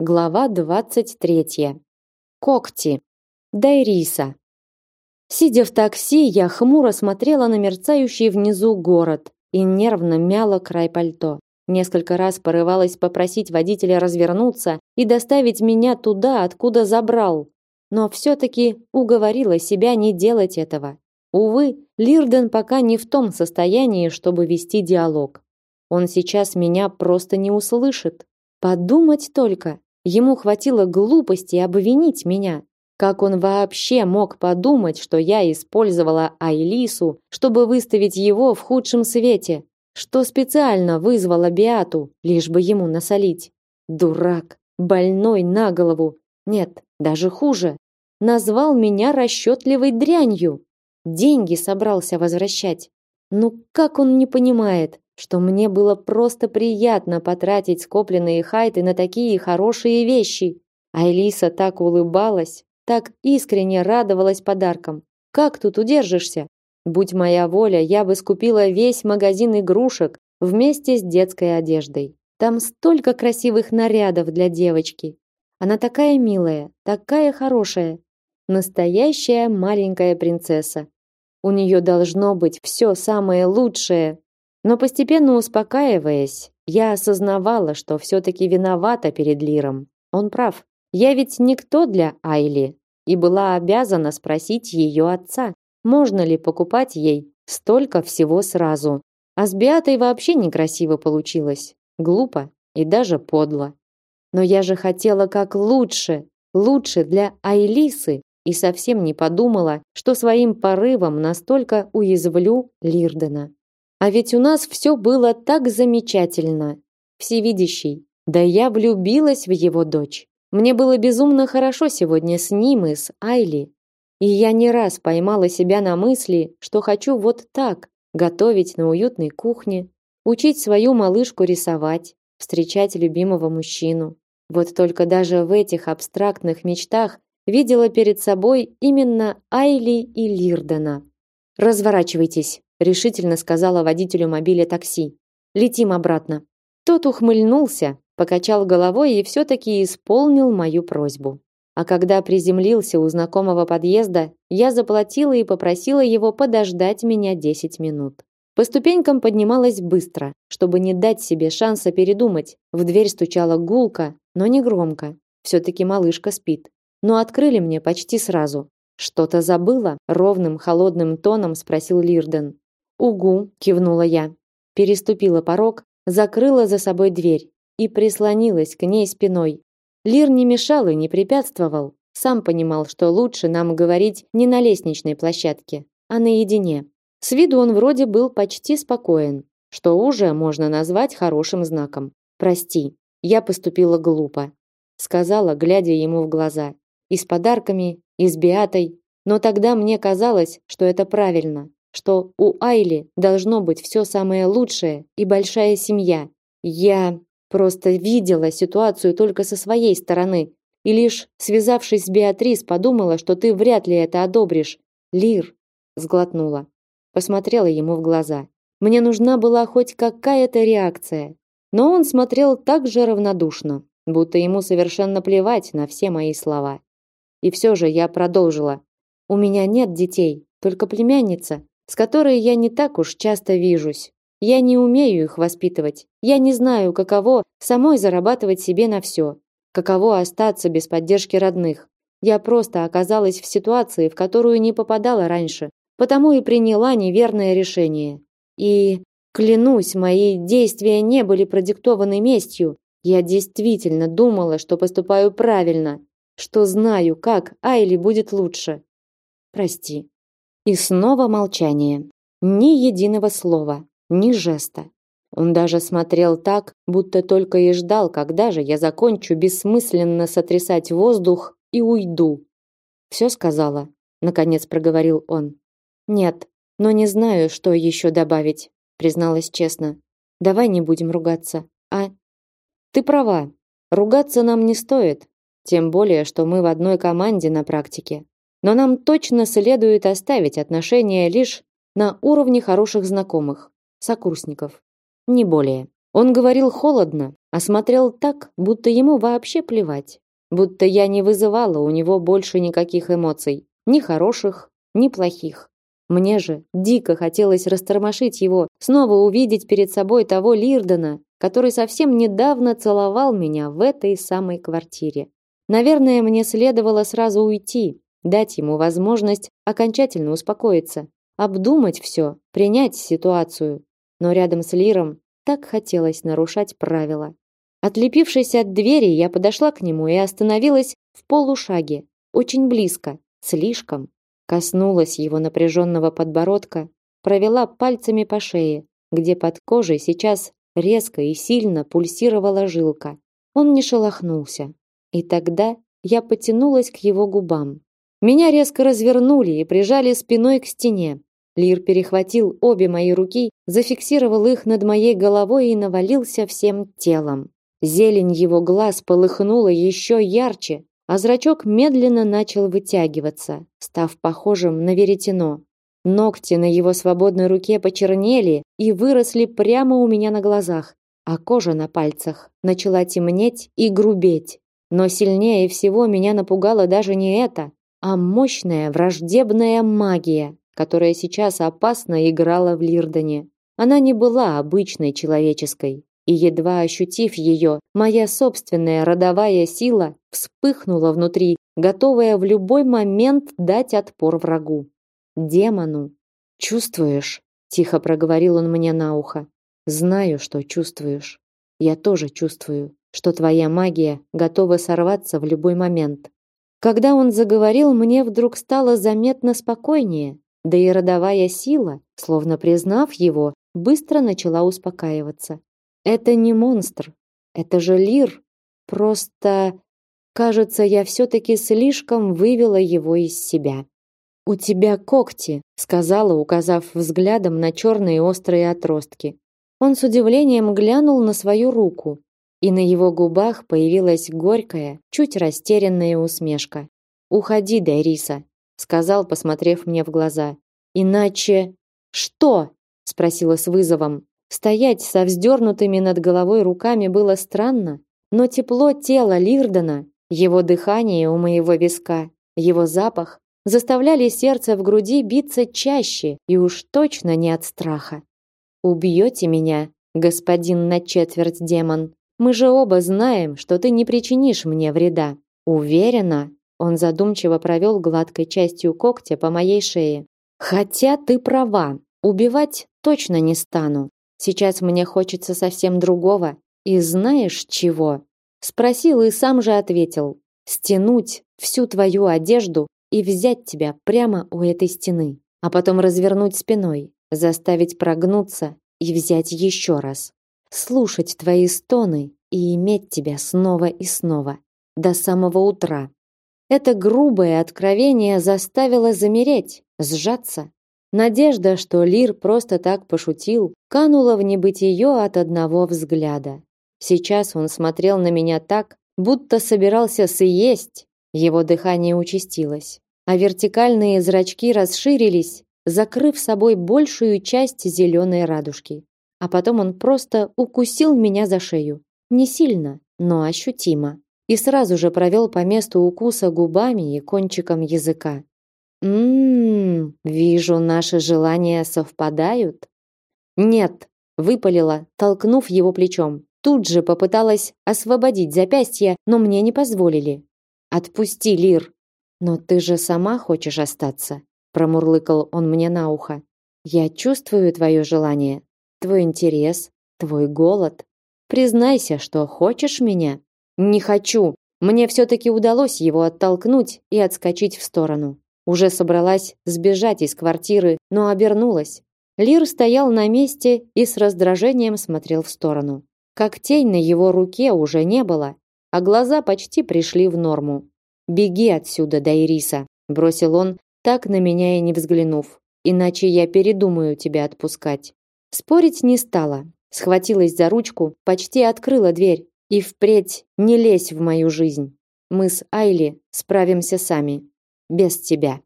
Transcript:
Глава 23. Когти. Дайриса. Сидя в такси, я хмуро смотрела на мерцающий внизу город и нервно мяла край пальто. Несколько раз порывалась попросить водителя развернуться и доставить меня туда, откуда забрал, но все таки уговорила себя не делать этого. Увы, Лирден пока не в том состоянии, чтобы вести диалог. Он сейчас меня просто не услышит. Подумать только, ему хватило глупости обвинить меня. Как он вообще мог подумать, что я использовала Айлису, чтобы выставить его в худшем свете? Что специально вызвала Биату, лишь бы ему насолить? Дурак, больной на голову. Нет, даже хуже. Назвал меня расчетливой дрянью. Деньги собрался возвращать. Ну как он не понимает, что мне было просто приятно потратить скопленные хайты на такие хорошие вещи. А Элиса так улыбалась, так искренне радовалась подаркам. Как тут удержишься? Будь моя воля, я бы скупила весь магазин игрушек вместе с детской одеждой. Там столько красивых нарядов для девочки. Она такая милая, такая хорошая. Настоящая маленькая принцесса. У нее должно быть все самое лучшее. Но постепенно успокаиваясь, я осознавала, что все-таки виновата перед Лиром. Он прав. Я ведь никто для Айли и была обязана спросить ее отца, можно ли покупать ей столько всего сразу. А с Беатой вообще некрасиво получилось. Глупо и даже подло. Но я же хотела как лучше, лучше для Айлисы и совсем не подумала, что своим порывом настолько уязвлю Лирдена. А ведь у нас все было так замечательно. Всевидящий. Да я влюбилась в его дочь. Мне было безумно хорошо сегодня с ним и с Айли. И я не раз поймала себя на мысли, что хочу вот так готовить на уютной кухне, учить свою малышку рисовать, встречать любимого мужчину. Вот только даже в этих абстрактных мечтах видела перед собой именно Айли и Лирдена. Разворачивайтесь, решительно сказала водителю мобиля такси. Летим обратно. Тот ухмыльнулся, покачал головой и все таки исполнил мою просьбу. А когда приземлился у знакомого подъезда, я заплатила и попросила его подождать меня 10 минут. По ступенькам поднималась быстро, чтобы не дать себе шанса передумать. В дверь стучала гулко, но не громко. все таки малышка спит. Но открыли мне почти сразу. Что-то забыла? ровным холодным тоном спросил Лирден. Угу, кивнула я. Переступила порог, закрыла за собой дверь и прислонилась к ней спиной. Лир не мешал и не препятствовал. Сам понимал, что лучше нам говорить не на лестничной площадке, а наедине. С виду он вроде был почти спокоен, что уже можно назвать хорошим знаком. Прости, я поступила глупо, сказала, глядя ему в глаза. И с подарками, и с Биатой, но тогда мне казалось, что это правильно что у Айли должно быть все самое лучшее и большая семья. Я просто видела ситуацию только со своей стороны и лишь связавшись с Беатрис, подумала, что ты вряд ли это одобришь. Лир сглотнула, посмотрела ему в глаза. Мне нужна была хоть какая-то реакция, но он смотрел так же равнодушно, будто ему совершенно плевать на все мои слова. И все же я продолжила. У меня нет детей, только племянница, с которой я не так уж часто вижусь. Я не умею их воспитывать. Я не знаю, каково самой зарабатывать себе на все, каково остаться без поддержки родных. Я просто оказалась в ситуации, в которую не попадала раньше, потому и приняла неверное решение. И клянусь, мои действия не были продиктованы местью. Я действительно думала, что поступаю правильно, что знаю, как Айли будет лучше. Прости. И снова молчание. Ни единого слова, ни жеста. Он даже смотрел так, будто только и ждал, когда же я закончу бессмысленно сотрясать воздух и уйду. Все сказала, наконец проговорил он. Нет, но не знаю, что еще добавить, призналась честно. Давай не будем ругаться. А ты права. Ругаться нам не стоит, тем более, что мы в одной команде на практике. Но нам точно следует оставить отношения лишь на уровне хороших знакомых, сокурсников, не более. Он говорил холодно, а смотрел так, будто ему вообще плевать. Будто я не вызывала у него больше никаких эмоций. Ни хороших, ни плохих. Мне же дико хотелось растормошить его, снова увидеть перед собой того Лирдена, который совсем недавно целовал меня в этой самой квартире. Наверное, мне следовало сразу уйти, дать ему возможность окончательно успокоиться, обдумать все, принять ситуацию. Но рядом с Лиром так хотелось нарушать правила. Отлепившись от двери, я подошла к нему и остановилась в полушаге, очень близко, слишком. Коснулась его напряженного подбородка, провела пальцами по шее, где под кожей сейчас резко и сильно пульсировала жилка. Он не шелохнулся. И тогда я потянулась к его губам. Меня резко развернули и прижали спиной к стене. Лир перехватил обе мои руки, зафиксировал их над моей головой и навалился всем телом. Зелень его глаз полыхнула еще ярче, а зрачок медленно начал вытягиваться, став похожим на веретено. Ногти на его свободной руке почернели и выросли прямо у меня на глазах, а кожа на пальцах начала темнеть и грубеть. Но сильнее всего меня напугало даже не это, а мощная враждебная магия, которая сейчас опасно играла в Лирдоне. Она не была обычной человеческой, и едва ощутив ее, моя собственная родовая сила вспыхнула внутри, готовая в любой момент дать отпор врагу. Демону. Чувствуешь? тихо проговорил он мне на ухо. Знаю, что чувствуешь. Я тоже чувствую, что твоя магия готова сорваться в любой момент. Когда он заговорил, мне вдруг стало заметно спокойнее, да и родовая сила, словно признав его, быстро начала успокаиваться. Это не монстр, это же Лир. Просто, кажется, я все-таки слишком вывела его из себя. У тебя когти, сказала, указав взглядом на черные острые отростки. Он с удивлением глянул на свою руку, и на его губах появилась горькая, чуть растерянная усмешка. Уходи, Дайриса, сказал, посмотрев мне в глаза. Иначе что? спросила с вызовом. Стоять со вздернутыми над головой руками было странно, но тепло тела Лирдена, его дыхание у моего виска, его запах заставляли сердце в груди биться чаще и уж точно не от страха. Убьете меня, господин на четверть демон. Мы же оба знаем, что ты не причинишь мне вреда. Уверена, он задумчиво провел гладкой частью когтя по моей шее. Хотя ты права, убивать точно не стану. Сейчас мне хочется совсем другого. И знаешь чего? Спросил и сам же ответил. Стянуть всю твою одежду и взять тебя прямо у этой стены, а потом развернуть спиной, заставить прогнуться и взять еще раз. Слушать твои стоны и иметь тебя снова и снова до самого утра. Это грубое откровение заставило замереть, сжаться. Надежда, что Лир просто так пошутил, канула в небытие от одного взгляда. Сейчас он смотрел на меня так, будто собирался съесть. Его дыхание участилось, а вертикальные зрачки расширились, закрыв собой большую часть зеленой радужки. А потом он просто укусил меня за шею. Не сильно, но ощутимо и сразу же провел по месту укуса губами и кончиком языка. Мм, вижу, наши желания совпадают. Нет, выпалила, толкнув его плечом. Тут же попыталась освободить запястье, но мне не позволили. Отпусти, Лир. Но ты же сама хочешь остаться, промурлыкал он мне на ухо. Я чувствую твое желание, твой интерес, твой голод. Признайся, что хочешь меня. Не хочу. Мне все таки удалось его оттолкнуть и отскочить в сторону. Уже собралась сбежать из квартиры, но обернулась. Лир стоял на месте и с раздражением смотрел в сторону. Как тень на его руке уже не было, а глаза почти пришли в норму. Беги отсюда, Дайриса, бросил он, так на меня и не взглянув. Иначе я передумаю тебя отпускать. Спорить не стала. Схватилась за ручку, почти открыла дверь, и впредь не лезь в мою жизнь. Мы с Айли справимся сами, без тебя.